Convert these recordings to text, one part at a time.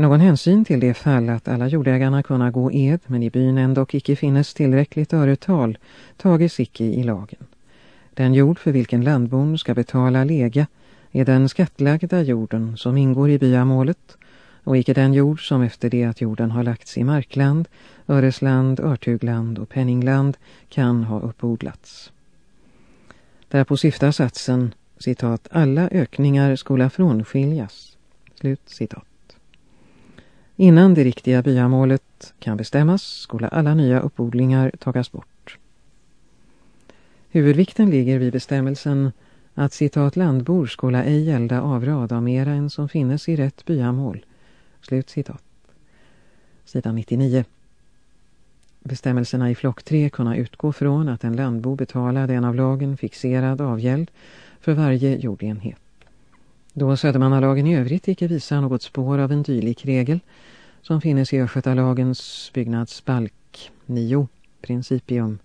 Någon hänsyn till det fall att alla jordägarna kunna gå ed men i byn ändå icke finnes tillräckligt öretal tages icke i lagen. Den jord för vilken landbon ska betala lega är den skattlagda jorden som ingår i byamålet och icke den jord som efter det att jorden har lagts i markland, öresland, örtugland och penningland kan ha uppodlats. Därpå syftar satsen, citat, alla ökningar skola frånskiljas. Slut citat. Innan det riktiga byamålet kan bestämmas skola alla nya uppodlingar tagas bort. Huvudvikten ligger vid bestämmelsen att citat landbor skola ej gälda avrad av mera än som finnes i rätt byamål. Slut citat. Sidan 99. Bestämmelserna i flock 3 kunna utgå från att en landbo betalade en av lagen fixerad avgäld för varje jordenhet. Då Södermannalagen i övrigt icke visar något spår av en dylik regel som finnes i Östgötalagens byggnadsbalk 9, principium,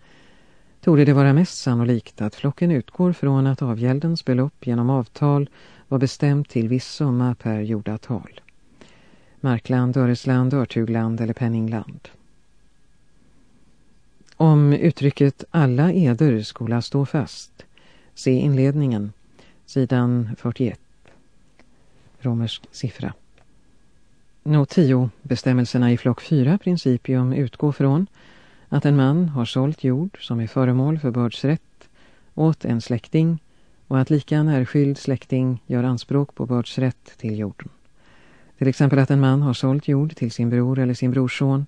torde det vara mest sannolikt att flocken utgår från att avgäldens belopp genom avtal var bestämt till viss summa per jordatal. Markland, Öresland, Örtugland eller Penningland. Om uttrycket alla eder skola stå fast, se inledningen, sidan 41, romersk siffra. Not 10, bestämmelserna i flock 4 principium utgår från att en man har sålt jord som är föremål för bördsrätt åt en släkting och att lika närskild släkting gör anspråk på bördsrätt till jorden. Till exempel att en man har sålt jord till sin bror eller sin brorson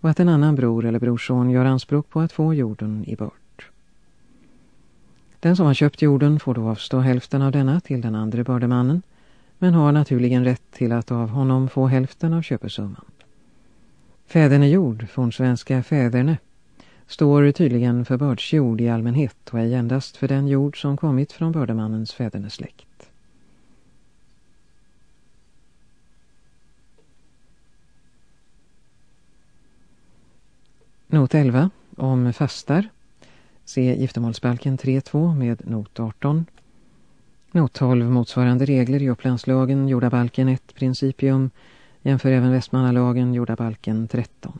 och att en annan bror eller brorson gör anspråk på att få jorden i börd. Den som har köpt jorden får då avstå hälften av denna till den andra bördemannen men har naturligen rätt till att av honom få hälften av köpesumman. Fäderne jord, från svenska fäderne, står tydligen för bördsjord i allmänhet och ej endast för den jord som kommit från bördemannens fädernesläkt. Not 11 om fastar. Se giftermålsbalken 3.2 med not 18. Not 12 motsvarande regler i Upplandslagen, jordabalken 1 principium. Jämför även Västmanalagen, jordabalken 13.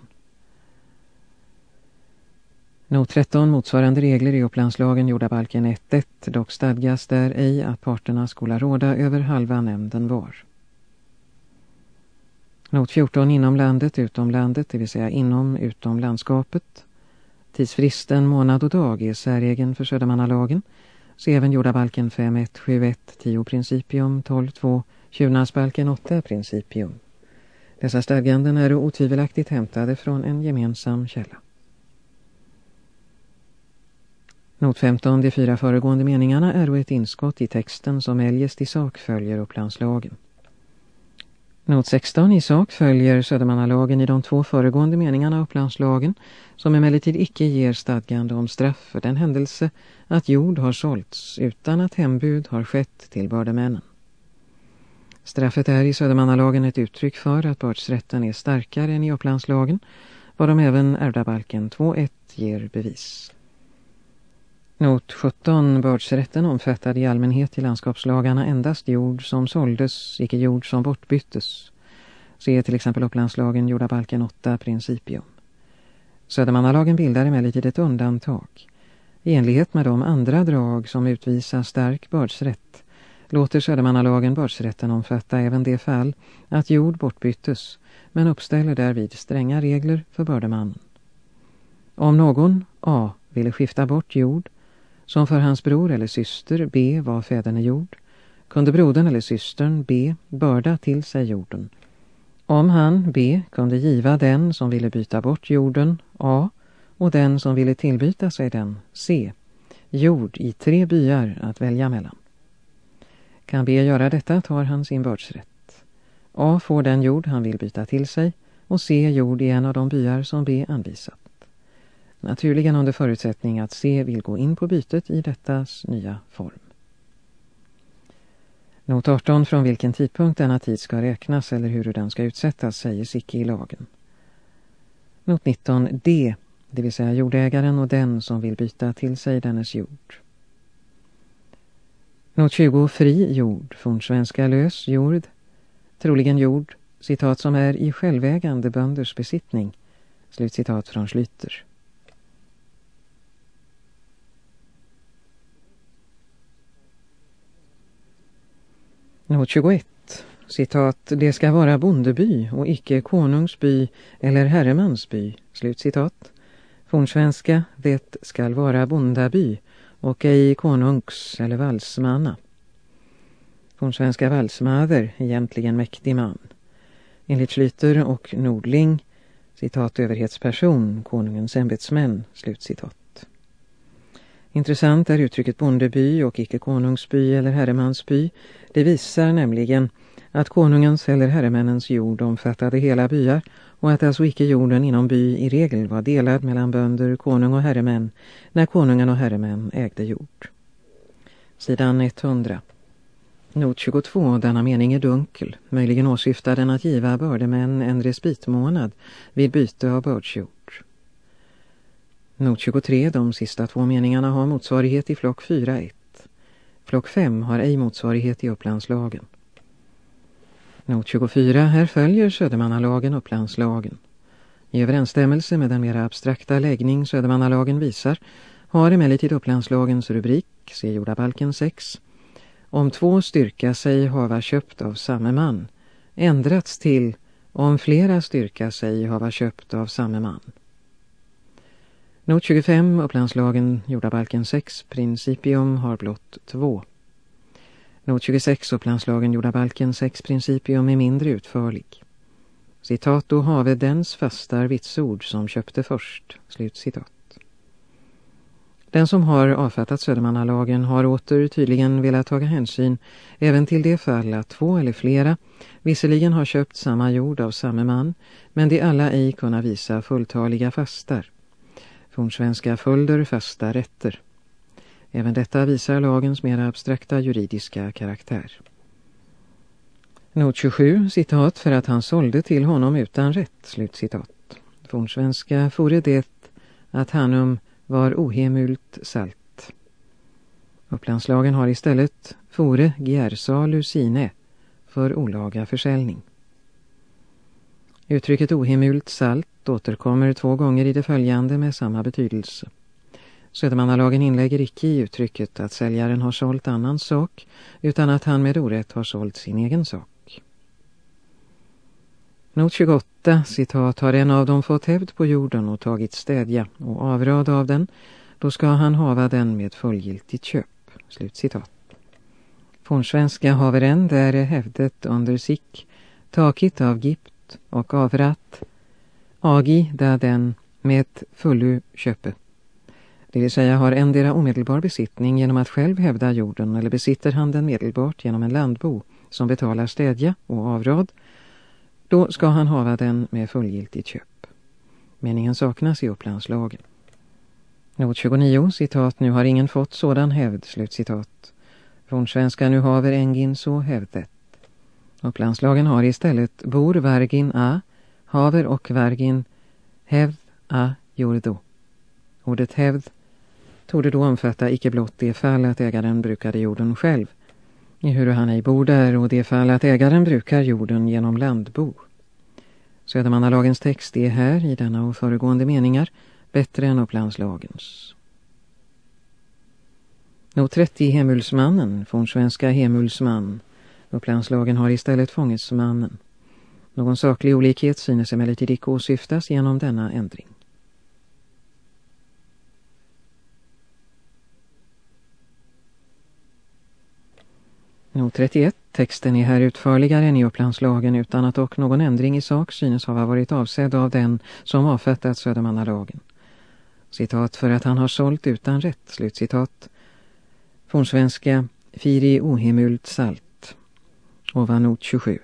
Not 13 motsvarande regler i Upplandslagen, jordabalken 1.1. Dock stadgas där ej att parterna skola råda över halva nämnden var. Not 14 inom landet, utom landet, det vill säga inom, utom landskapet. Tidsfristen månad och dag är säregen för Södermannalagen. Se även jordabalken 5.1, 7.1, 10 principium, 12.2, tjurnadsbalken 8 principium. Dessa stadganden är otvivelaktigt hämtade från en gemensam källa. Not 15, de fyra föregående meningarna är ett inskott i texten som eljest i sak följer upplandslagen. Not 16 i sak följer Södermannalagen i de två föregående meningarna Upplandslagen som emellertid icke ger stadgande om straff för den händelse att jord har sålts utan att hembud har skett till bördemännen. Straffet är i Södermannalagen ett uttryck för att bördsrätten är starkare än i Upplandslagen varom även ärvdabalken 2.1 ger bevis. Not 17. Bördsrätten omfattade i allmänhet i landskapslagarna endast jord som såldes, icke jord som bortbyttes. Se till exempel Upplandslagen, jordabalken 8, principium. Södermannalagen bildar emellertid ett undantag. I enlighet med de andra drag som utvisar stark bördsrätt låter Södermannalagen bördsrätten omfatta även det fall att jord bortbyttes men uppställer därvid stränga regler för bördemannen. Om någon, A, ville skifta bort jord som för hans bror eller syster B var fäderne jord, kunde brodern eller systern B börda till sig jorden. Om han B kunde giva den som ville byta bort jorden A och den som ville tillbyta sig den C jord i tre byar att välja mellan. Kan B göra detta tar han sin bördsrätt. A får den jord han vill byta till sig och C jord i en av de byar som B anvisat. Naturligen under förutsättning att C vill gå in på bytet i dettas nya form. Not 18 från vilken tidpunkt denna tid ska räknas eller hur den ska utsättas säger icke i lagen. Not 19 D, det vill säga jordägaren och den som vill byta till sig dennes jord. Not 20 fri jord, från svenska lös jord, troligen jord, citat som är i självägande bönders besittning, slutcitat från Schlyter. Not 21. Citat, det ska vara bondeby och icke konungsby eller herremansby. Slutcitat. Fornsvenska, det skall vara bondaby och ej konungs eller valsmanna. Fornsvenska valsmader, egentligen mäktig man. Enligt Schlyter och Nordling, citat överhetsperson, konungens ämbetsmän, slutcitat. Intressant är uttrycket bondeby och icke konungsby eller herremansby. Det visar nämligen att konungens eller herremännens jord omfattade hela byar och att alltså icke jorden inom by i regel var delad mellan bönder, konung och herremän när konungen och herremän ägde jord. Sidan 100. Not 22, denna mening är dunkel. Möjligen åsyftar den att giva bördemän en respitmånad vid byte av bördsjord. Not 23, de sista två meningarna har motsvarighet i flock 4.1. Flock 5 har ej motsvarighet i upplandslagen. Not 24, här följer Södermannalagen upplandslagen. I överensstämmelse med den mera abstrakta läggning Södermannalagen visar har emellertid upplandslagens rubrik, se jordabalken 6, om två styrka sig hava köpt av samme man, ändrats till om flera styrka sig hava köpt av samme man. Not 25, upplandslagen, jordabalken 6, principium har blott två. Not 26, upplandslagen, jordabalken 6, principium är mindre utförlig. Citat, då have dens fastar vitsord som köpte först. Slut citat. Den som har avfattat Södermannalagen har åter tydligen velat ta hänsyn även till det fall att två eller flera visserligen har köpt samma jord av samma man men de alla ej kunna visa fulltaliga fastar. Fornsvenska följder fasta rätter. Även detta visar lagens mer abstrakta juridiska karaktär. Not 27, citat, för att han sålde till honom utan rätt, slutcitat. Fornsvenska fore det att hanum var ohemult salt. Upplandslagen har istället fore gärsalu sine för olaga försäljning. Uttrycket ohemult salt återkommer två gånger i det följande med samma betydelse. Södermannalagen inlägger icke i uttrycket att säljaren har sålt annan sak utan att han med orätt har sålt sin egen sak. Not 28, citat, har en av dem fått hävd på jorden och tagit städja och avrad av den, då ska han hava den med fullgiltigt köp. Slut citat. Fornsvenska haveränd där är hävdet under sick, takit av gipt och avrat, agi da den med fullu köpe. Det vill säga har endera omedelbar besittning genom att själv hävda jorden eller besitter han den medelbart genom en landbo som betalar städja och avrad, då ska han hava den med fullgiltigt köp. Meningen saknas i upplandslagen. Not 29, citat, nu har ingen fått sådan hävd, slutcitat. Från svenska nu haver engin så hävdet. Upplandslagen har istället bor vergin a, haver och vergin hävd a jordo. Ordet hävd torde då omfatta icke blott det fall att ägaren brukade jorden själv, ehuru han ej bor där och det fall att ägaren brukar jorden genom landbo. Södermannalagens text är här, i denna och föregående meningar, bättre än Upplandslagens. Not 30 Hemulsmannen, från svenska Hemulsman, Upplandslagen har istället fångesmannen. Någon saklig olikhet synes emellertid icke åsyftas genom denna ändring. Not 31. Texten är här utförligare än i Upplandslagen utan att dock någon ändring i sak synes ha varit avsedd av den som avfattat Södermannalagen. Citat för att han har sålt utan rätt, slutcitat. Fornsvenska, firi ohemult salt ovan not 27.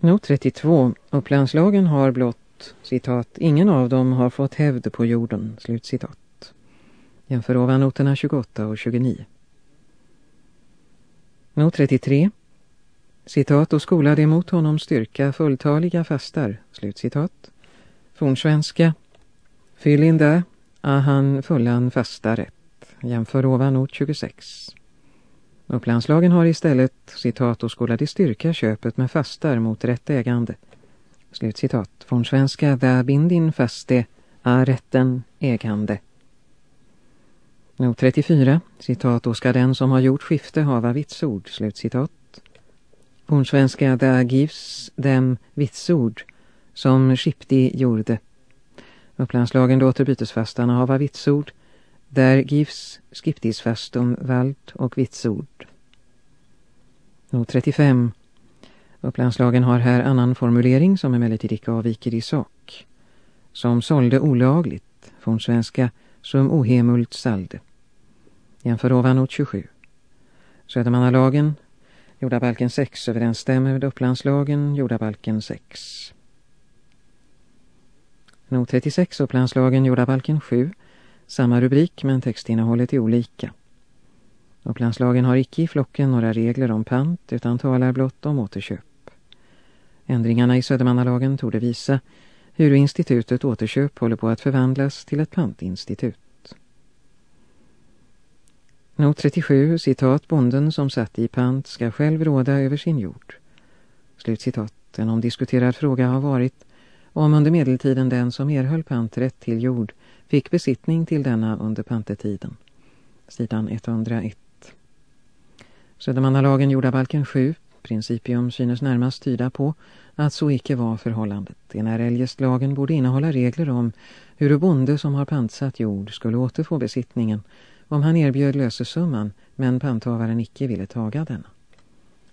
Not 32. Upplandslagen har blott, citat, ingen av dem har fått hävd på jorden, slutcitat. Jämför ovan noterna 28 och 29. Not 33. Citat och skolade emot honom styrka fulltaliga fastar, slutcitat. Fornsvenska. Fyll in där, a han fullan fasta rätt. Jämför ovan not 26. Upplandslagen har istället, citat, och skola styrka köpet med fastar mot rätt ägande. Slut citat. Från svenska där bindin faste är rätten ägande. Not 34, citat, då ska den som har gjort skifte hava vitsord, slut citat. Från svenska där givs dem vitsord som Skipti gjorde. Upplandslagen låter bytesfastarna hava vitsord där givs skiptisfastum valt och vitsord. Not 35. Upplandslagen har här annan formulering som emellertid icke avviker i sak. Som sålde olagligt, från svenska som ohemult salde. Jämför ovan not 27. Södermannalagen, jordabalken 6 överensstämmer med Upplandslagen, jordabalken 6. Not 36, Upplandslagen, jordabalken 7 samma rubrik men textinnehållet är olika. Upplandslagen har icke i flocken några regler om pant utan talar blott om återköp. Ändringarna i Södermannalagen torde visa hur institutet återköp håller på att förvandlas till ett pantinstitut. Not 37, citat, bonden som satt i pant ska själv råda över sin jord. Slutcitat. En omdiskuterad fråga har varit om under medeltiden den som erhöll panträtt till jord fick besittning till denna under pantetiden. Sidan 101. Södermannalagen jordabalken 7, principium synes närmast tyda på att så icke var förhållandet. Enär eljest lagen borde innehålla regler om hur bonde som har pantsatt jord skulle återfå besittningen om han erbjöd lösesumman men panthavaren icke ville taga denna.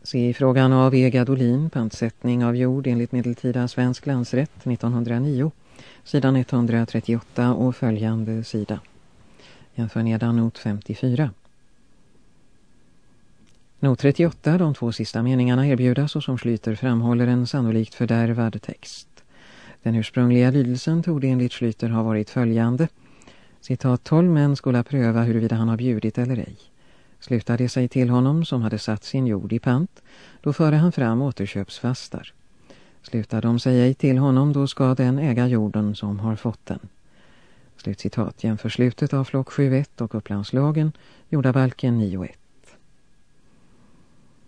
Se i frågan av E. Gadolin, pantsättning av jord enligt medeltida svensk landsrätt 1909 sidan 138 och följande sida. Jämför nedan not 54. Not 38, de två sista meningarna erbjudas och som Schlyter framhåller en sannolikt fördärvad text. Den ursprungliga lydelsen tog enligt Schlyter ha varit följande. Citat 12 män skulle pröva huruvida han har bjudit eller ej. Slutade sig till honom som hade satt sin jord i pant, då före han fram återköpsfastar. Slutar de sig ej till honom, då ska den äga jorden som har fått den. Slutcitat jämför slutet av flock 7.1 och upplandslagen, jordabalken 9.1.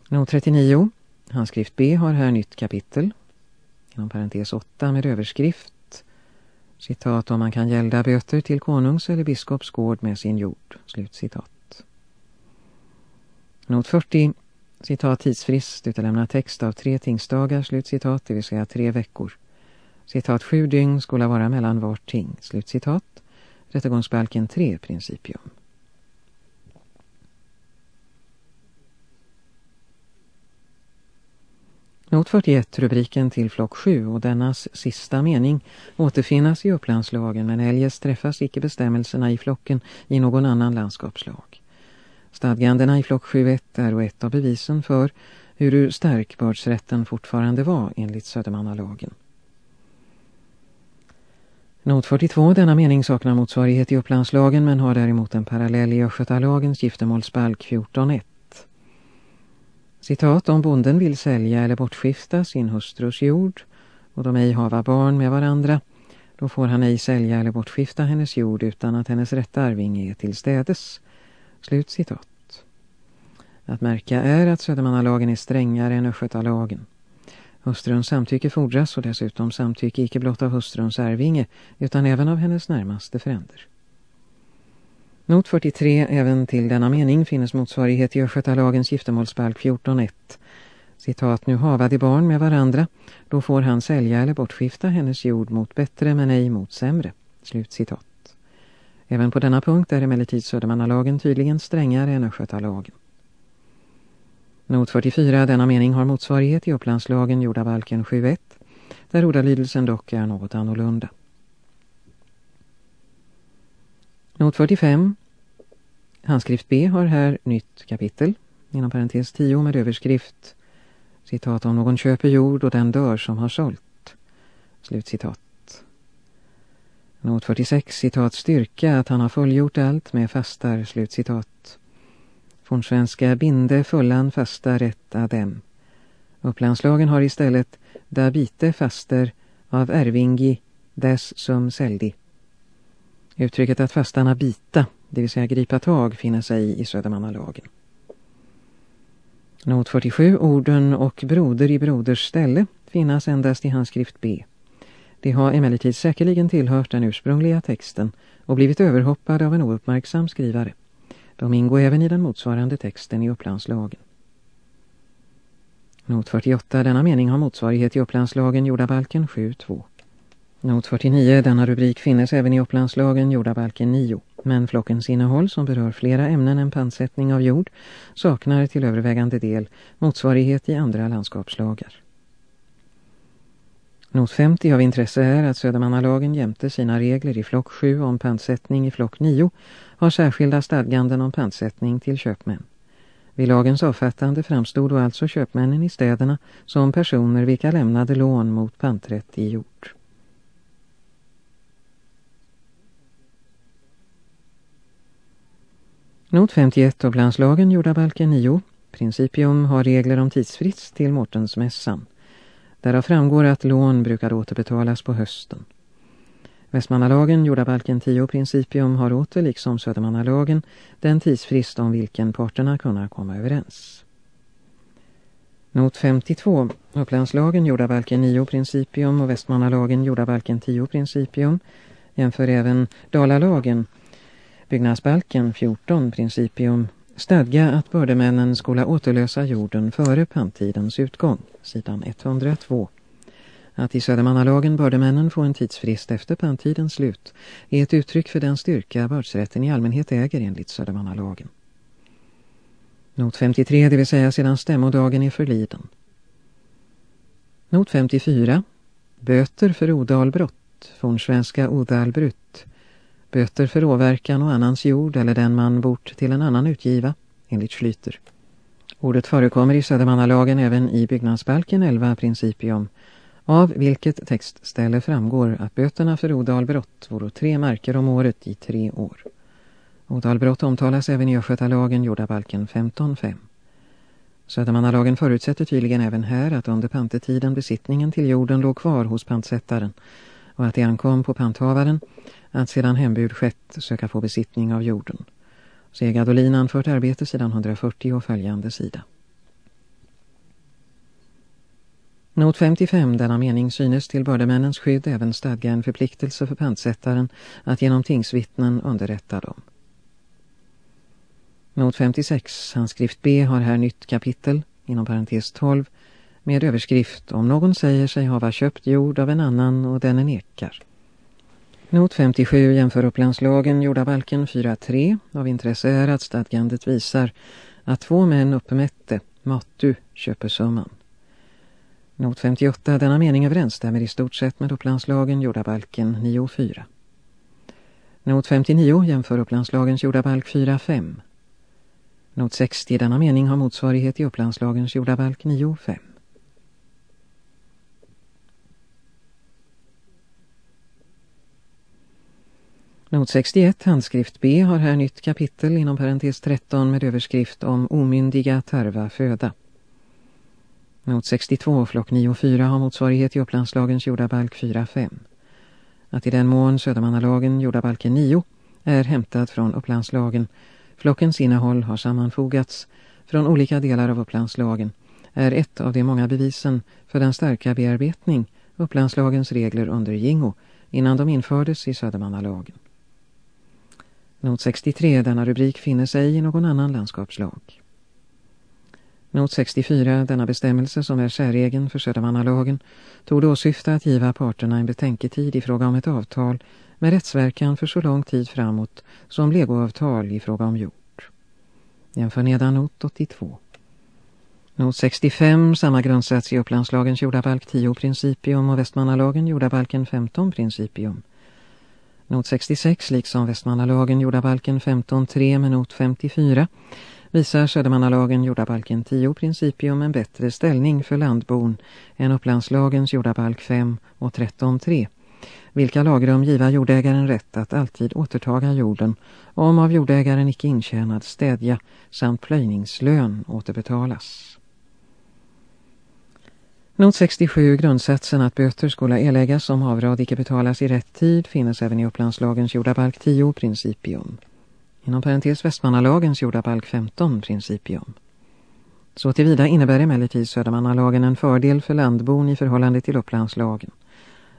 Not 39, handskrift B har här nytt kapitel, inom parentes 8 med överskrift, citat om man kan gälda böter till konungs eller biskops gård med sin jord, slutcitat. Not 40, citat tidsfrist utelämna text av tre tingsdagar, slutcitat, det vill säga tre veckor. Citat sju dygn skulle vara mellan vart ting, slutcitat. Rättegångsbalken 3 principium. Not 41, rubriken till flock 7 och dennas sista mening återfinnas i upplandslagen men eljest träffas icke bestämmelserna i flocken i någon annan landskapslag. Stadgandena i flock 7.1 är och ett av bevisen för hur stärkbördsrätten fortfarande var enligt Södermannalagen. Not 42, denna mening saknar motsvarighet i Upplandslagen men har däremot en parallell i Östgötalagens giftermålsbalk 14.1. Citat, om bonden vill sälja eller bortskifta sin hustrus jord och de ej hava barn med varandra, då får han ej sälja eller bortskifta hennes jord utan att hennes rätta arving är tillstädes Slut citat. Att märka är att Södermannalagen är strängare än Östgötalagen. Hustruns samtycke fordras och dessutom samtycke icke blott av hustruns arvinge utan även av hennes närmaste fränder. Not 43, även till denna mening finnes motsvarighet i Östgötalagens giftermålsbalk 14.1. Citat, nu hava de barn med varandra, då får han sälja eller bortskifta hennes jord mot bättre men ej mot sämre. Slut citat. Även på denna punkt är emellertid Södermannalagen tydligen strängare än Östgötalagen. Not 44, denna mening har motsvarighet i Upplandslagen jordabalken 7.1, där ordalydelsen dock är något annorlunda. Not 45, handskrift B har här nytt kapitel, inom parentes 10 med överskrift citat om någon köper jord och den dör som har sålt. Slutcitat. Not 46, citat styrka att han har fullgjort allt med fastar, slutcitat. Från svenska binde fullan fasta rätt adem. Upplandslagen har istället da bite faster av ervingi des som säldi. Uttrycket att fastarna bita, det vill säga gripa tag, finner sig i Södermannalagen. Not 47, orden och broder i broders ställe finnas endast i handskrift B. Det har emellertid säkerligen tillhört den ursprungliga texten och blivit överhoppad av en ouppmärksam skrivare. De ingår även i den motsvarande texten i Upplandslagen. Not 48, denna mening har motsvarighet i Upplandslagen jordabalken 7.2. Not 49, denna rubrik finnes även i Upplandslagen jordabalken 9, men flockens innehåll som berör flera ämnen än pantsättning av jord saknar till övervägande del motsvarighet i andra landskapslagar. Not 50 av intresse är att Södermannalagen jämte sina regler i flock 7 om pantsättning i flock 9 har särskilda stadganden om pantsättning till köpmän. Vid lagens avfattande framstod då alltså köpmännen i städerna som personer vilka lämnade lån mot panträtt i jord. Not 51 av landslagen jordabalken 9. Principium har regler om tidsfrist till Mårtensmässan. Därav framgår att lån brukar återbetalas på hösten. Västmannalagen, jordabalken 10 principium har åter liksom Södermannalagen den tidsfrist om vilken parterna kunna komma överens. Not 52, Upplandslagen, jordabalken 9 principium och Västmannalagen, jordabalken 10 principium jämför även Dalalagen, byggnadsbalken 14 principium stadga att bördemännen skulle återlösa jorden före panttidens utgång, sidan 102. Att i Södermannalagen bördemännen få en tidsfrist efter panttidens slut är ett uttryck för den styrka bördsrätten i allmänhet äger enligt Södermannalagen. Not 53, det vill säga sedan stämmodagen är förliden. Not 54. Böter för odalbrott, från svenska odalbrutt. Böter för åverkan och annans jord eller den man bort till en annan utgiva, enligt Schlyter. Ordet förekommer i Södermannalagen även i byggnadsbalken 11 principium, av vilket textställe framgår att böterna för odalbrott vore tre marker om året i tre år. Odalbrott omtalas även i Östgötalagen jordabalken 15.5. Södermannalagen förutsätter tydligen även här att under pantetiden besittningen till jorden låg kvar hos pantsättaren och att det ankom på panthavaren att sedan hembud skett söka få besittning av jorden. Sega Gadolin anfört arbete sidan 140 och följande sida. Not 55, denna mening synes till bördemännens skydd även stadga en förpliktelse för pantsättaren att genom tingsvittnen underrätta dem. Not 56, handskrift B har här nytt kapitel, inom parentes 12, med överskrift om någon säger sig hava köpt jord av en annan och den nekar. Not 57 jämför Upplandslagen jordabalken 4.3 av intresse är att stadgandet visar att två män uppmätte matu köpesumman. Not 58, denna mening överensstämmer i stort sett med Upplandslagen jordabalken 9.4. Not 59 jämför Upplandslagens jordabalk 4.5. Not 60, denna mening har motsvarighet i Upplandslagens jordabalk 9.5. Not 61, handskrift B, har här nytt kapitel inom parentes 13 med överskrift om omyndiga tarva föda. Not 62, flock 9 och 4 har motsvarighet i Upplandslagens jordabalk 4-5. Att i den mån Södermannalagen jordabalken 9 är hämtad från Upplandslagen, flockens innehåll har sammanfogats från olika delar av Upplandslagen, är ett av de många bevisen för den starka bearbetning Upplandslagens regler under Gingo innan de infördes i Södermannalagen. Not 63, denna rubrik finner sig i någon annan landskapslag. Not 64, denna bestämmelse som är säregen för Södermannalagen, tog då syfta att giva parterna en betänketid i fråga om ett avtal med rättsverkan för så lång tid framåt som legoavtal i fråga om jord. Jämför nedan not 82. Not 65, samma grundsats i Upplandslagens jordabalk 10 principium och Västmannalagen jordabalken 15 principium. Not 66, liksom Västmannalagen jordabalken 15.3 med not 54 visar Södermannalagen jordabalken 10 principium en bättre ställning för landbon än Upplandslagens jordabalk 5 och 13.3 vilka lagrum giva jordägaren rätt att alltid återtaga jorden om av jordägaren icke intjänad städja samt plöjningslön återbetalas. Not 67 grundsatsen att böter skulle erläggas om avrad icke betalas i rätt tid finnes även i Upplandslagens jordabalk 10 principium. Inom parentes Västmannalagens jordabalk 15 principium. Så tillvida innebär emellertid Södermannalagen en fördel för landbon i förhållande till Upplandslagen.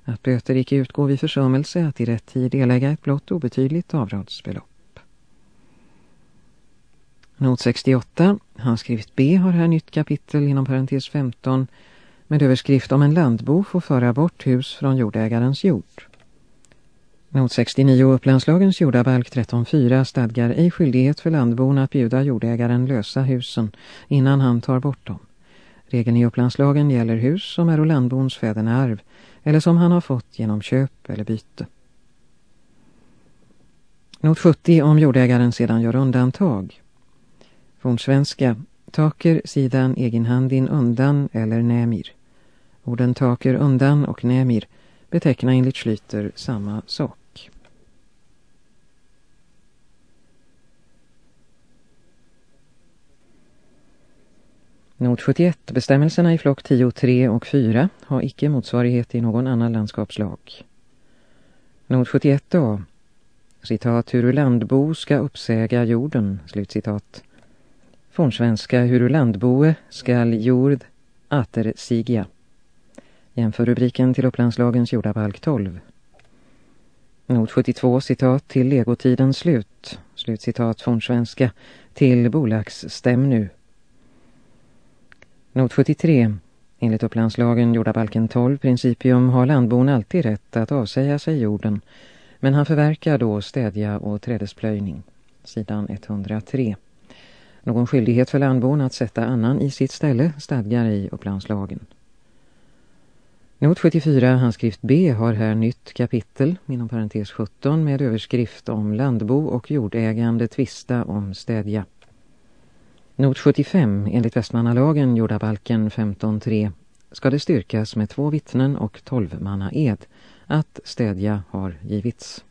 Att böter icke utgår vid försummelse att i rätt tid erlägga ett blott obetydligt avradsbelopp. Not 68, handskrift B har här nytt kapitel inom parentes 15 med överskrift om en landbo får föra bort hus från jordägarens jord. Not 69 Upplandslagens jordabalk 13.4 stadgar ej skyldighet för landbon att bjuda jordägaren lösa husen innan han tar bort dem. Regeln i Upplandslagen gäller hus som är landbons fädernearv eller som han har fått genom köp eller byte. Not 70 om jordägaren sedan gör undantag. Fornsvenska taker sidan egenhandin undan eller nämir. Orden taker undan och nämir betecknar enligt Schlyter samma sak. Not 71. Bestämmelserna i flock 10, 3 och 4 har icke motsvarighet i någon annan landskapslag. Not 71a. Citat, hur landbo ska uppsäga jorden, slutcitat. Fornsvenska, hur landboe skall jord atersigia. Jämför rubriken till Upplandslagens jordabalk 12. Not 72, citat, till legotidens slut, slutcitat fornsvenska, till bolagsstäm nu. Not 73. Enligt Upplandslagen jordabalken 12 principium har landbon alltid rätt att avsäga sig jorden, men han förverkar då städja och trädesplöjning. Sidan 103. Någon skyldighet för landbon att sätta annan i sitt ställe stadgar i Upplandslagen. Not 74, handskrift B, har här nytt kapitel, inom parentes 17, med överskrift om landbo och jordägande tvista om städja. Not 75, enligt Västmannalagen, jordabalken 15.3, ska det styrkas med två vittnen och tolvmanna ed att städja har givits.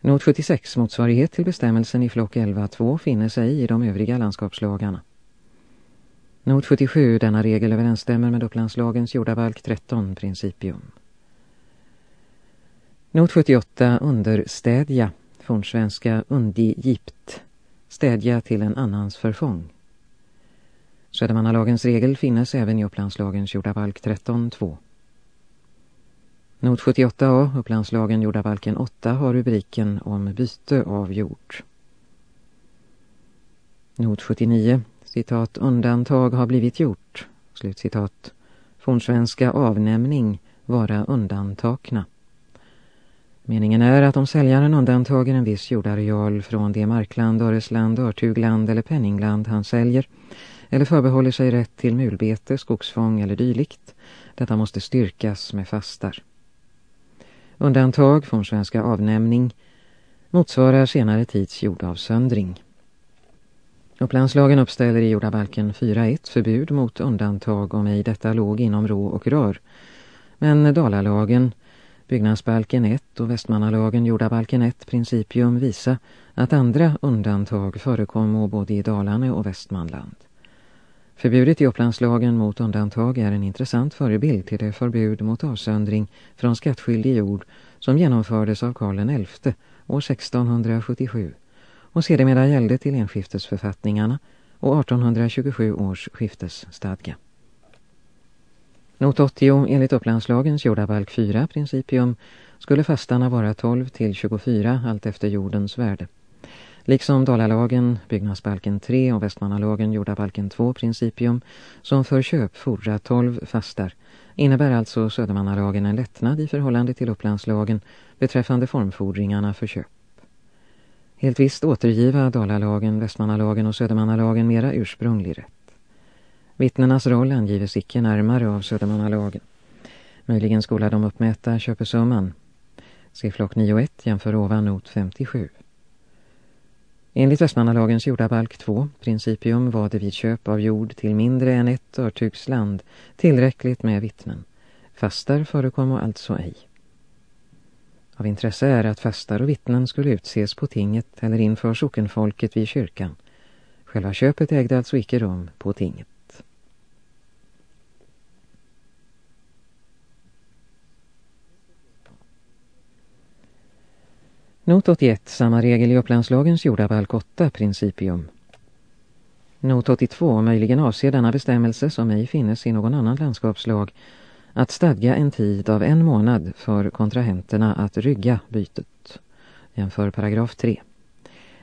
Not 76, motsvarighet till bestämmelsen i flock 11.2, finner sig i de övriga landskapslagarna. Not 77, denna regel överensstämmer med Upplandslagens jordabalk 13 principium. Not 78, understädja, fornsvenska undigipt städja till en annans förfång. Södermannalagens regel finnes även i Upplandslagens jordabalk 13.2. Not 78a, Upplandslagen jordabalken 8, har rubriken om byte av jord. Not 79, citat, undantag har blivit gjort, slutcitat, fornsvenska avnämning vara undantagna. Meningen är att om säljaren undantager en viss jordareal från det markland, öresland, örtugland eller penningland han säljer eller förbehåller sig rätt till mulbete, skogsfång eller dylikt, detta måste styrkas med fastar. Undantag från svenska avnämning motsvarar senare tids jordavsöndring. Upplandslagen uppställer i jordabalken 4.1 förbud mot undantag om ej detta låg inom rå och rör. Men Dalalagen Byggnadsbalken 1 och Västmannalagen jordabalken 1 principium visa att andra undantag förekommer både i Dalarna och Västmanland. Förbudet i Upplandslagen mot undantag är en intressant förebild till det förbud mot avsöndring från skattskyldig jord som genomfördes av Karl XI år 1677 och sedermera gällde till enskiftesförfattningarna och 1827 års skiftesstadga. Not 80 enligt Upplandslagens jordabalk 4 principium skulle fastarna vara 12 till 24 allt efter jordens värde. Liksom Dalalagen, byggnadsbalken 3 och Västmannalagen jordabalken 2 principium som för köp fordrar 12 fastar innebär alltså Södermannalagen en lättnad i förhållande till Upplandslagen beträffande formfordringarna för köp. Helt visst återgiva Dalalagen, Västmannalagen och Södermannalagen mera ursprunglig rätt. Vittnenas roll angives icke närmare av Södermannalagen. Möjligen skola de uppmäta köpesumman. Se flock 9.1 jämför ovan not 57. Enligt Västmannalagens jordabalk 2, principium var det vid köp av jord till mindre än ett örtugsland tillräckligt med vittnen. Fastar förekommer alltså ej. Av intresse är att fastar och vittnen skulle utses på tinget eller inför sockenfolket vid kyrkan. Själva köpet ägde alltså icke rum på tinget. Not 81, samma regel i Upplandslagens jordabalk 8 principium. Not 82 möjligen avser denna bestämmelse som ej finnes i någon annan landskapslag att stadga en tid av en månad för kontrahenterna att rygga bytet. Jämför paragraf 3.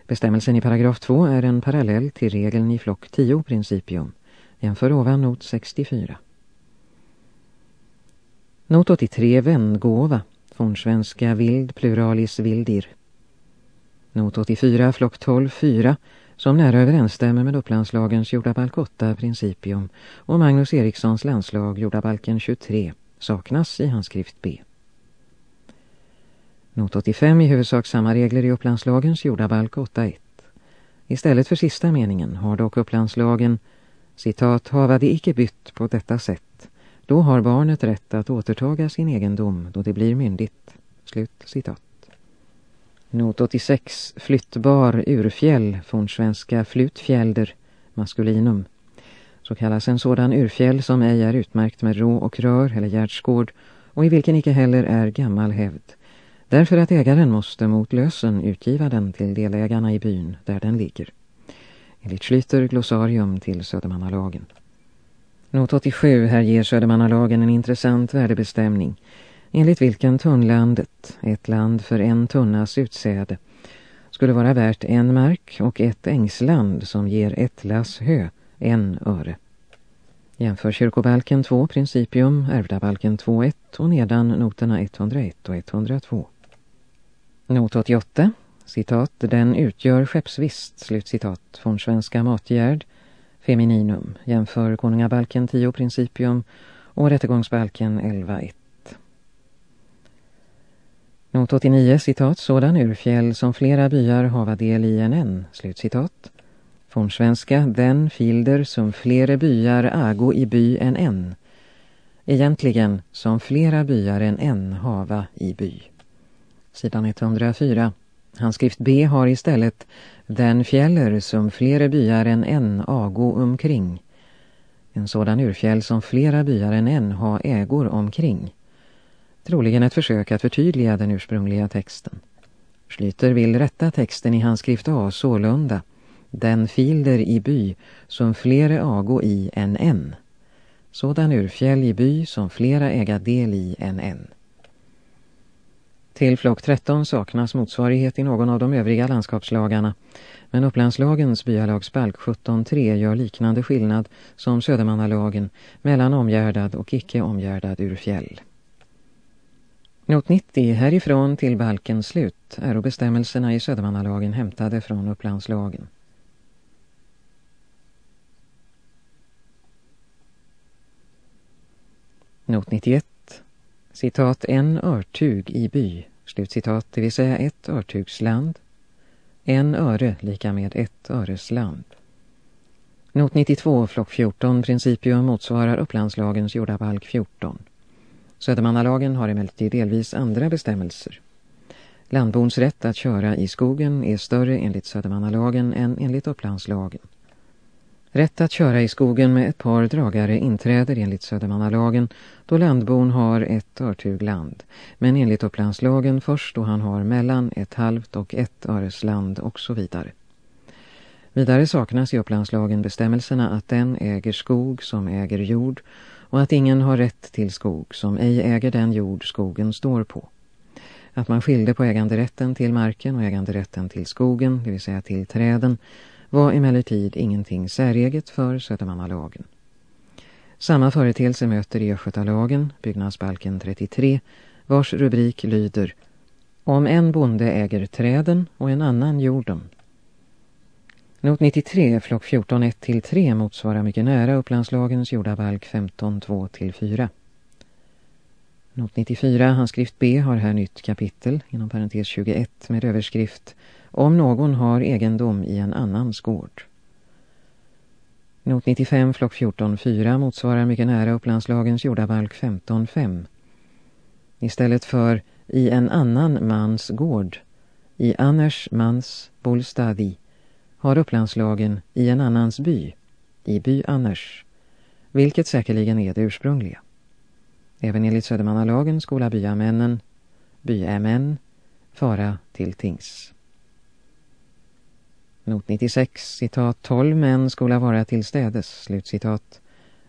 Bestämmelsen i paragraf 2 är en parallell till regeln i flock 10 principium. Jämför ovan not 64. Not 83 vändgåva. Fornsvenska vild pluralis vildir. Not 84 flock 12 4 som nära överensstämmer med Upplandslagens jordabalk 8 principium och Magnus Erikssons landslag jordabalken 23 saknas i handskrift B. Not 85 i huvudsak samma regler i Upplandslagens jordabalk 8.1. Istället för sista meningen har dock Upplandslagen citat hava det icke bytt på detta sätt. Då har barnet rätt att återtaga sin egendom då det blir myndigt. Slut citat. Not 86, flyttbar urfjäll, fornsvenska flutfjälder, maskulinum. Så kallas en sådan urfjäll som ej är utmärkt med rå och rör eller gärdsgård och i vilken icke heller är gammal hävd. Därför att ägaren måste mot lösen utgiva den till delägarna i byn där den ligger. Enligt Schlyter glossarium till Södermannalagen. Not 87 här ger Södermannalagen en intressant värdebestämning enligt vilken tunnlandet, ett land för en tunnas utsäde, skulle vara värt en mark och ett ängsland som ger ett lass hö, en öre. Jämför kyrkobalken 2 principium, ärvdabalken 2.1 och nedan noterna 101 och 102. Not 88, citat, den utgör skeppsvist, slutcitat, från svenska matgärd, femininum, jämför konungabalken 10 principium och rättegångsbalken 11.1. Not 89, citat, sådan urfjäll som flera byar hava del i en en, slutcitat. Från svenska, den filder som flera byar ägo i by en en. Egentligen som flera byar än en hava i by. Sidan 104. Handskrift B har istället den fjäller som flera byar än en ago omkring. En sådan urfjäll som flera byar än en ha ägor omkring. Troligen ett försök att förtydliga den ursprungliga texten. Schlyter vill rätta texten i handskrift A sålunda. Den filder i by som flera ago i än en. Sådan urfjäll i by som flera äga del i än en. Till flock 13 saknas motsvarighet i någon av de övriga landskapslagarna, men Upplandslagens byalagsbalk 17.3 gör liknande skillnad som Södermannalagen mellan omgärdad och icke omgärdad urfjäll. Not 90 härifrån till balkens slut är bestämmelserna i Södermannalagen hämtade från Upplandslagen. Not 91 citat en örtug i by, slutcitat, det vill säga ett örtugsland. En öre lika med ett öresland. Not 92, flock 14, principium motsvarar Upplandslagens jordabalk 14. Södermannalagen har emellertid delvis andra bestämmelser. Landbons rätt att köra i skogen är större enligt Södermannalagen än enligt Upplandslagen. Rätt att köra i skogen med ett par dragare inträder enligt Södermannalagen då landbon har ett örtugland, men enligt Upplandslagen först då han har mellan ett halvt och ett öresland och så vidare. Vidare saknas i Upplandslagen bestämmelserna att den äger skog som äger jord och att ingen har rätt till skog som ej äger den jord skogen står på. Att man skilde på äganderätten till marken och äganderätten till skogen, det vill säga till träden, var emellertid ingenting säreget för Södermannalagen. Samma företeelse möter i Östgötalagen, byggnadsbalken 33, vars rubrik lyder Om en bonde äger träden och en annan jorden. Not 93, flock 14, 1-3 motsvarar mycket nära Upplandslagens jordabalk 15, 2-4. Not 94, handskrift B, har här nytt kapitel, inom parentes 21, med överskrift om någon har egendom i en annans gård. Not 95 flock 14, 4, motsvarar mycket nära Upplandslagens jordabalk 15.5. Istället för i en annan mans gård, i annars mans bolstadi, har Upplandslagen i en annans by, i By-Anners, vilket säkerligen är det ursprungliga. Även enligt Södermannalagen skola byamännen, byämän, fara till tings. Not 96, citat, 12 män skola vara till städes, slutcitat.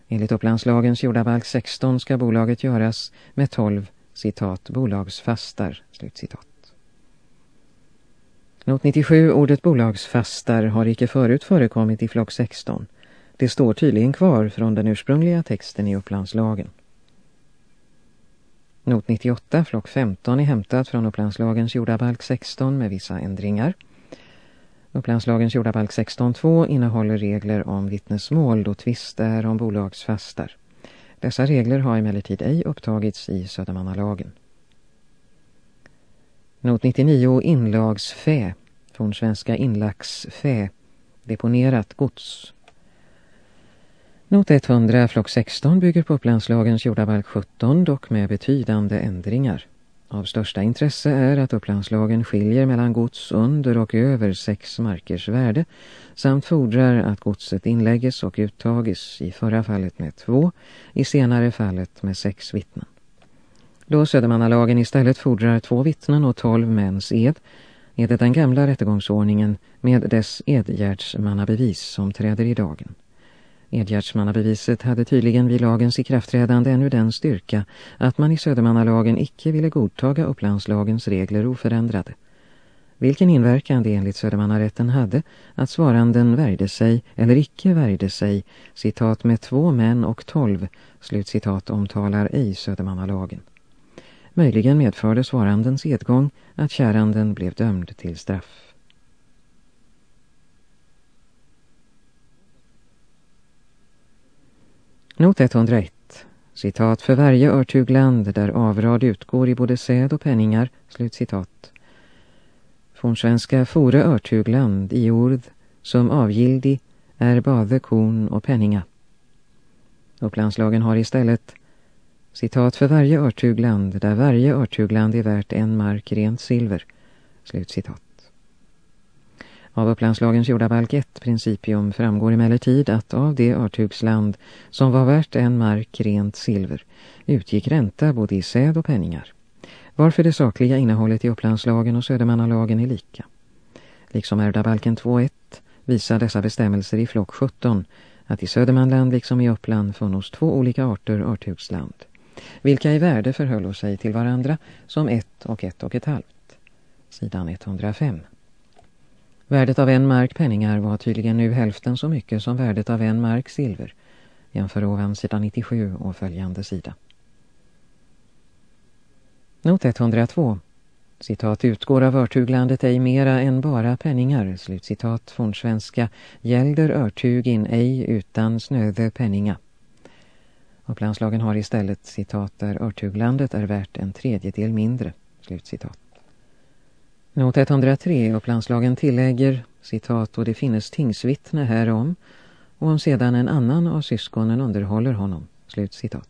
Enligt Upplandslagens jordabalk 16 ska bolaget göras med 12, citat, bolagsfastar, slutcitat. Not 97, ordet bolagsfastar har icke förut förekommit i flock 16. Det står tydligen kvar från den ursprungliga texten i Upplandslagen. Not 98, flock 15 är hämtat från Upplandslagens jordabalk 16 med vissa ändringar. Upplandslagens jordabalk 16.2 innehåller regler om vittnesmål då tvist är om bolagsfastar. Dessa regler har emellertid ej upptagits i Södermannalagen. Not 99 inlagsfä, från svenska inlagsfä, deponerat gods. Not 100 flock 16 bygger på Upplandslagens jordabalk 17 dock med betydande ändringar. Av största intresse är att Upplandslagen skiljer mellan gods under och över sex markers värde samt fordrar att godset inlägges och uttages i förra fallet med två, i senare fallet med sex vittnen. Då Södermannalagen istället fordrar två vittnen och tolv mäns ed är det den gamla rättegångsordningen med dess edgärdsmannabevis som träder i dagen. Edgärdsmannabeviset hade tydligen vid lagens ikraftträdande ännu den styrka att man i Södermannalagen icke ville godtaga upplandslagens regler oförändrade. Vilken inverkan det enligt Södermannarätten hade att svaranden värjde sig eller icke värjde sig, citat med två män och tolv, slutcitat omtalar ej Södermannalagen. Möjligen medförde svarandens edgång att käranden blev dömd till straff. Not 101. Citat för varje örtugland där avrad utgår i både säd och penningar. Slut citat. Fornsvenska fore örtugland i ord som avgildi är bade, korn och penninga. Upplandslagen har istället citat för varje örtugland där varje örtugland är värt en mark rent silver. Slut citat. Av Upplandslagens jordabalk 1 principium framgår emellertid att av det örtugsland som var värt en mark rent silver utgick ränta både i säd och penningar. Varför det sakliga innehållet i Upplandslagen och Södermannalagen är lika. Liksom ärvdabalken 2.1 visar dessa bestämmelser i flock 17 att i Södermanland liksom i Uppland funnits två olika arter örtugsland, vilka i värde förhöll sig till varandra som ett och ett och ett halvt. Sidan 105. Värdet av en mark penningar var tydligen nu hälften så mycket som värdet av en mark silver. Jämför ovan sidan 97 och följande sida. Not 102. Citat utgår av örtuglandet ej mera än bara penningar. Slutcitat från svenska. Gälder örtugin ej utan snöde penninga. Upplandslagen har istället citat där örtuglandet är värt en tredjedel mindre. Slutcitat. Not 103 Upplandslagen tillägger, citat, och det finnes tingsvittne härom, och om sedan en annan av syskonen underhåller honom, slut citat.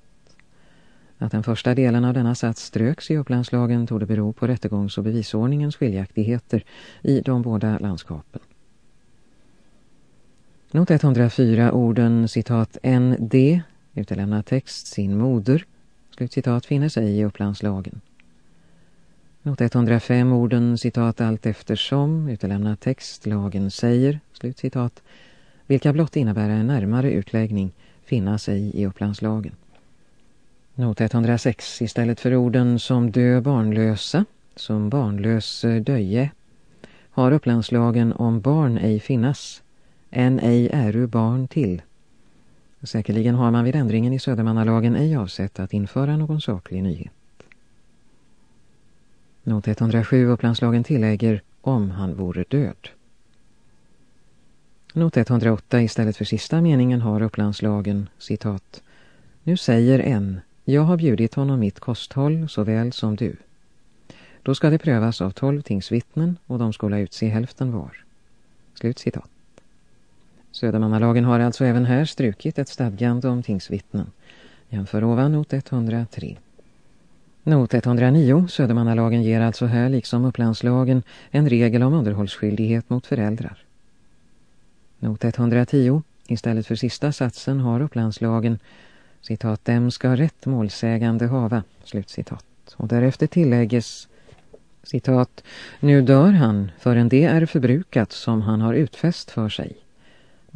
Att den första delen av denna sats ströks i Upplandslagen tog det bero på rättegångs- och bevisordningens skiljaktigheter i de båda landskapen. Not 104 orden citat ND, utelämnad text sin moder, slutcitat finnes ej i Upplandslagen. Not 105 orden citat allt eftersom, utelämnad text, lagen säger, slutcitat, vilka blott innebär en närmare utläggning finnas ej i Upplandslagen. Not 106 istället för orden som dö barnlösa, som barnlös döje, har Upplandslagen om barn ej finnas, en ej äru barn till. Säkerligen har man vid ändringen i Södermannalagen ej avsett att införa någon saklig nyhet. Not 107 Upplandslagen tillägger om han vore död. Not 108 istället för sista meningen har Upplandslagen, citat, Nu säger en, jag har bjudit honom mitt kosthåll såväl som du. Då ska det prövas av tolv tingsvittnen och de skulle utse hälften var. Slut citat. Södermannalagen har alltså även här strukit ett stadgande om tingsvittnen. Jämför ovan not 103. Not 109, Södermannalagen ger alltså här liksom Upplandslagen en regel om underhållsskyldighet mot föräldrar. Not 110, istället för sista satsen har Upplandslagen citat, dem ska rätt målsägande hava, slutcitat. Och därefter tillägges Citat, nu dör han förrän det är förbrukat som han har utfäst för sig.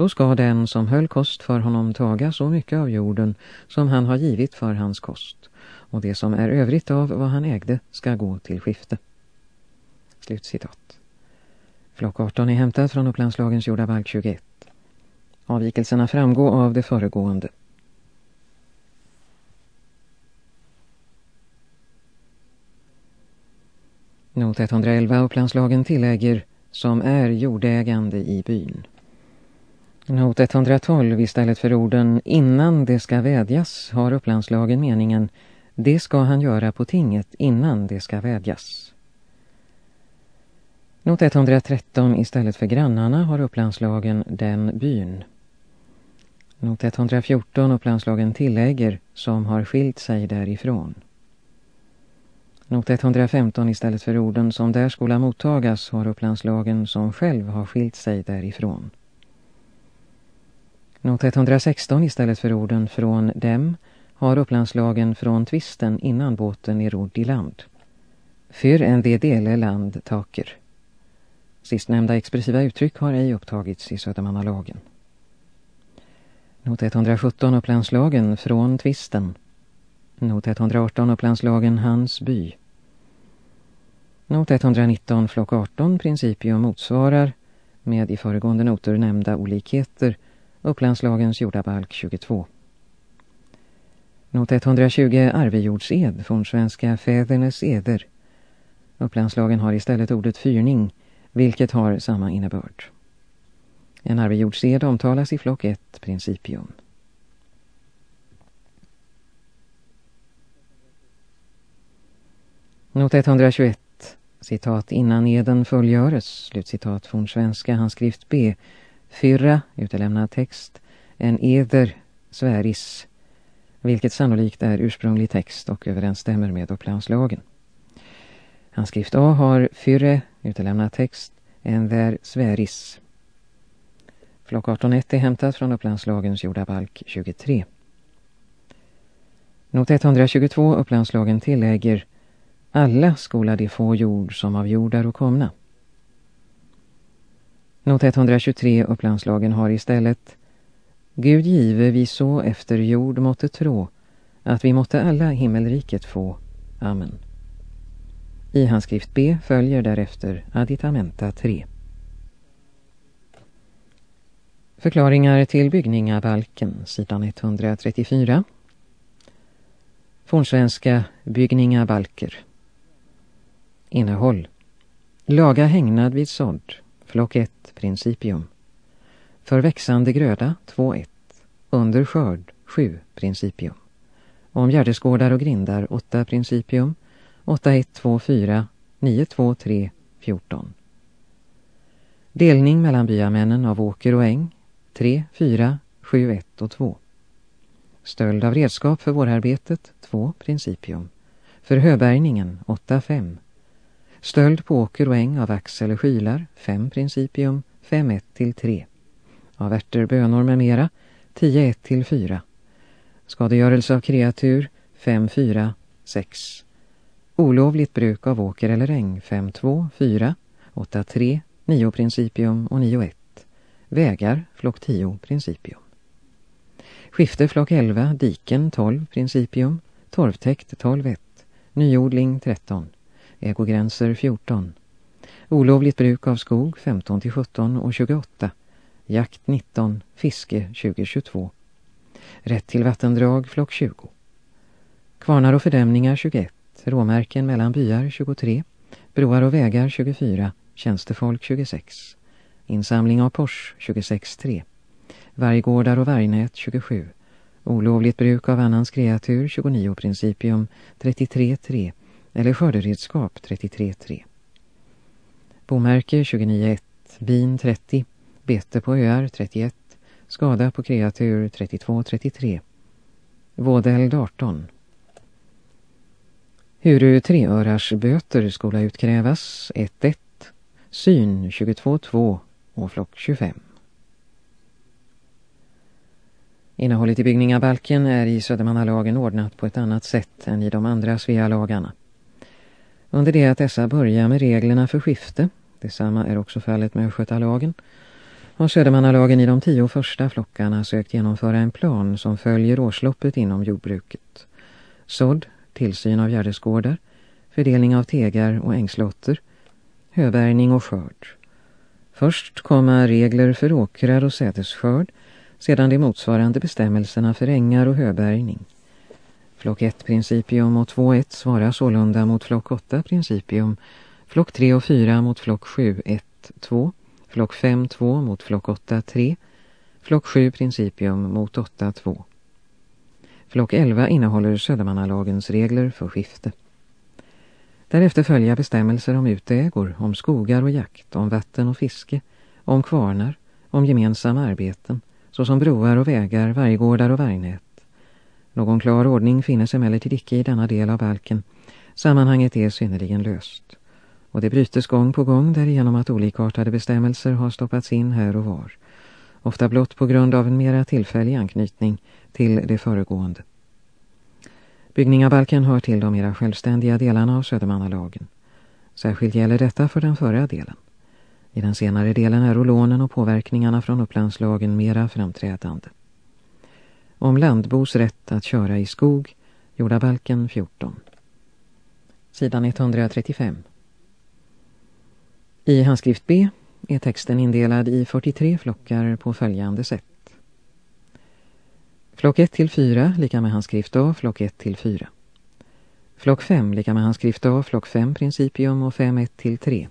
Då ska den som höll kost för honom taga så mycket av jorden som han har givit för hans kost, och det som är övrigt av vad han ägde ska gå till skifte. Slutcitat. Flock 18 är hämtad från Upplandslagens jordabalk 21. Avvikelserna framgår av det föregående. Not 111 Upplandslagen tillägger som är jordägande i byn. Not 112 istället för orden innan det ska vädjas har Upplandslagen meningen det ska han göra på tinget innan det ska vädjas. Not 113 istället för grannarna har Upplandslagen den byn. Not 114 Upplandslagen tillägger som har skilt sig därifrån. Not 115 istället för orden som där skola mottagas har Upplandslagen som själv har skilt sig därifrån. Not 116 istället för orden från dem har Upplandslagen från tvisten innan båten är rodd i land. För en det dele land taker. Sistnämnda expressiva uttryck har ej upptagits i Södermannalagen. Not 117 Upplandslagen från tvisten. Not 118 Upplandslagen hans by. Not 119 flock 18 Principium motsvarar med i föregående noter nämnda olikheter Upplandslagens jordabalk 22. Not 120 Arvejordsed från svenska Fädernes eder. Upplandslagen har istället ordet fyrning vilket har samma innebörd. En arvejordsed omtalas i flock 1 Principium. Not 121 citat innan eden fullgöres, slutcitat från svenska handskrift B, fyrra, utelämnad text, en eder, sväris, vilket sannolikt är ursprunglig text och överensstämmer med upplandslagen. Handskrift A har fyrre, utelämnad text, en där sväris. Flock 18.1 är hämtat från upplandslagens jordabalk 23. Not 122 upplandslagen tillägger alla skola de få jord som av jordar och komna. Not 123 upplandslagen har istället Gud give vi så efter jord måtte tro att vi måtte alla himmelriket få. Amen. I handskrift B följer därefter additamenta 3. Förklaringar till byggningabalken, sidan 134. Fornsvenska byggningabalker. Innehåll. Laga hängnad vid sådd. Flock 1. Principium. För växande gröda 2.1. Under skörd 7. Principium. Om gärdesgårdar och grindar 8. Principium. 8124 923 14. Delning mellan byamännen av åker och äng 3, 4, 7, 1 och 2. Stöld av redskap för vårarbetet 2, principium. För höbärgningen 8, 5. Stöld på åker och äng av axel och skylar 5, principium. 5, 1 till 3. Averter bönor med mera 10, 1 till 4. Skadegörelse av kreatur 5, 4, 6. Olovligt bruk av åker eller äng 5, 2, 4, 8, 3, 9 principium och 9, 1. Vägar, flock 10, principium. Skifte, flock 11, diken 12, principium. Torvtäkt 12, 1. Nyodling 13. Ägogränser 14. Olovligt bruk av skog 15 till 17 och 28. Jakt 19, fiske 2022. Rätt till vattendrag flock 20. Kvarnar och fördämningar 21. Råmärken mellan byar 23. Broar och vägar 24. Tjänstefolk 26. Insamling av Pors 26.3. Varggårdar och vargnät 27. Olovligt bruk av annans kreatur 29 principium 33.3 eller skörderedskap 33.3. Bomärke 29.1. Bin 30. Bete på öar 31. Skada på kreatur 32, 33, Vådeld 18. Huru treörars böter skola utkrävas 1.1. Syn 22.2 och flock 25. Innehållet i byggningabalken är i Södermannalagen ordnat på ett annat sätt än i de andra Svealagarna. Under det att dessa börjar med reglerna för skifte, detsamma är också fallet med Östgötalagen, har Södermannalagen i de tio första flockarna sökt genomföra en plan som följer årsloppet inom jordbruket. Sådd, tillsyn av gärdesgårdar, fördelning av tegar och ängslotter, höbärgning och skörd. Först kommer regler för åkrar och sädesskörd, sedan de motsvarande bestämmelserna för ängar och höbärgning. Flock 1 principium och 2 1 svarar sålunda mot flock 8 principium, flock 3 och 4 mot flock 7 1 2, flock 5 2 mot flock 8 3, flock 7 principium mot 8 2. Flock 11 innehåller Södermannalagens regler för skifte. Därefter följer bestämmelser om utägor, om skogar och jakt, om vatten och fiske, om kvarnar, om gemensamma arbeten, såsom broar och vägar, varggårdar och vargnät. Någon klar ordning finnes emellertid icke i denna del av balken. Sammanhanget är synnerligen löst. Och det brytes gång på gång därigenom att olikartade bestämmelser har stoppats in här och var. Ofta blott på grund av en mera tillfällig anknytning till det föregående. Byggningabalken hör till de mera självständiga delarna av Södermannalagen. Särskilt gäller detta för den förra delen. I den senare delen är lånen och påverkningarna från upplandslagen mera framträdande. Om landbos rätt att köra i skog, jordabalken 14. Sidan 135. I handskrift B är texten indelad i 43 flockar på följande sätt. Flock 1 till 4 lika med handskrift A, flock 1 till 4. Flock 5 lika med handskrift A, flock 5 principium och 5 1 till 3.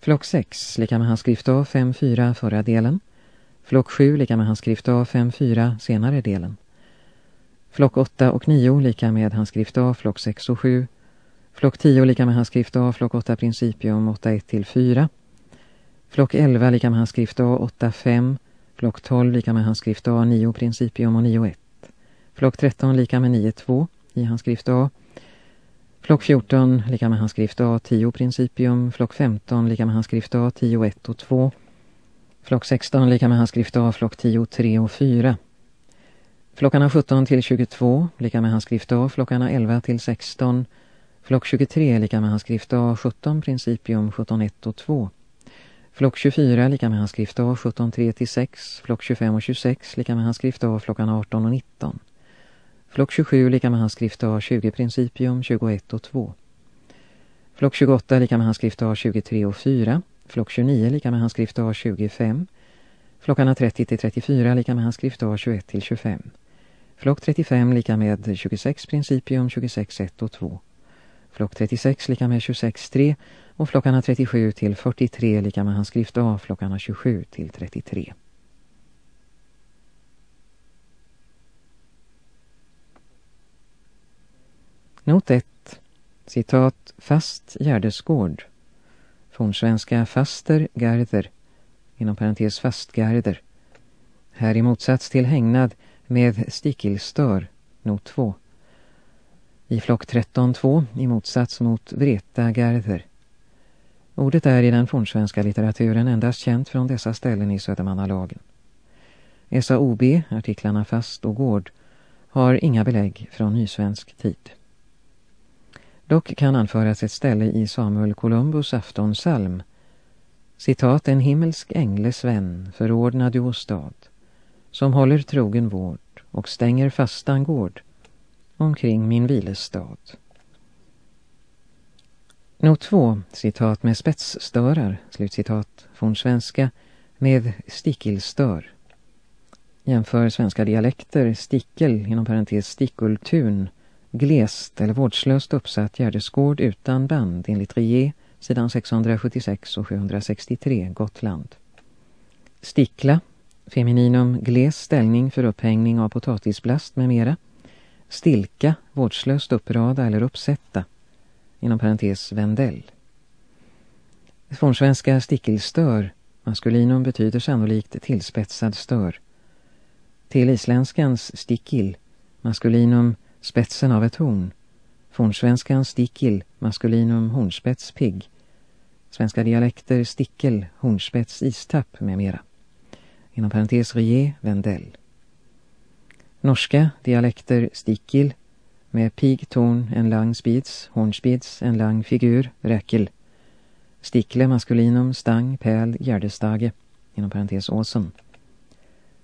Flock 6 lika med handskrift A, 5 4 förra delen. Flock 7 lika med handskrift A, 5 4 senare delen. Flock 8 och 9 lika med handskrift A, flock 6 och 7. Flock 10 lika med handskrift A, flock 8 principium 8 1 till 4. Flock 11 lika med handskrift A, 8 5 Flock 12 lika med handskrift A, 9 principium och 9 1. Flock 13 lika med 9 2 i handskrift A. Flock 14 lika med handskrift A, 10 principium. Flock 15 lika med handskrift A, 10 1 och 2. Flock 16 lika med handskrift A, flock 10 3 och 4. Flockarna 17 till 22 lika med handskrift A, flockarna 11 till 16. Flock 23 är lika med handskrift A, 17 principium, 17 1 och 2. Flock 24 är lika med handskrift A 17 3 till 6. Flock 25 och 26 lika med handskrift A flockan 18 och 19. Flock 27 lika med handskrift A 20 principium 21 och 2. Flock 28 lika med handskrift A 23 och 4. Flock 29 lika med handskrift A 25. Flockarna 30 till 34 lika med handskrift A 21 till 25. Flock 35 lika med 26 principium 26 1 och 2. Flock 36 lika med 26 3 och flockarna 37 till 43 lika med hans skrift A, flockarna 27 till 33. Not 1. Citat fast gärdesgård. Fornsvenska faster garder, inom parentes fastgarder. Här i motsats till hängnad med stikilstör, not 2. I flock 13.2 i motsats mot vreta Gerther. Ordet är i den fornsvenska litteraturen endast känt från dessa ställen i Södermannalagen. SAOB, artiklarna fast och gård, har inga belägg från nysvensk tid. Dock kan anföras ett ställe i Samuel Columbus aftonsalm. Citat en himmelsk ängles vän förordnad du stad, som håller trogen vård och stänger fastan gård omkring min vilestad. Not 2, citat med spetsstörar, slutcitat, från svenska med stickilstör. Jämför svenska dialekter, stickel, inom parentes stickultun, glest eller vårdslöst uppsatt gärdesgård utan band enligt Rie, sidan 676 och 763, Gotland. Stickla, femininum gles ställning för upphängning av potatisblast med mera. Stilka, vårdslöst upprada eller uppsätta inom parentes Vendell. Fornsvenska stickelstör, maskulinum betyder sannolikt tillspetsad stör. Till isländskans stickil, maskulinum spetsen av ett horn. Fornsvenskans stickil, maskulinum hornspets pigg. Svenska dialekter stickel, hornspets istapp med mera. Inom parentes rie, Vendell. Norska dialekter stickil, med pig, torn, en lang spits, hornspits, en lang figur, räckel. Stickle maskulinum, stang, päl, gärdestage, inom parentes åsen.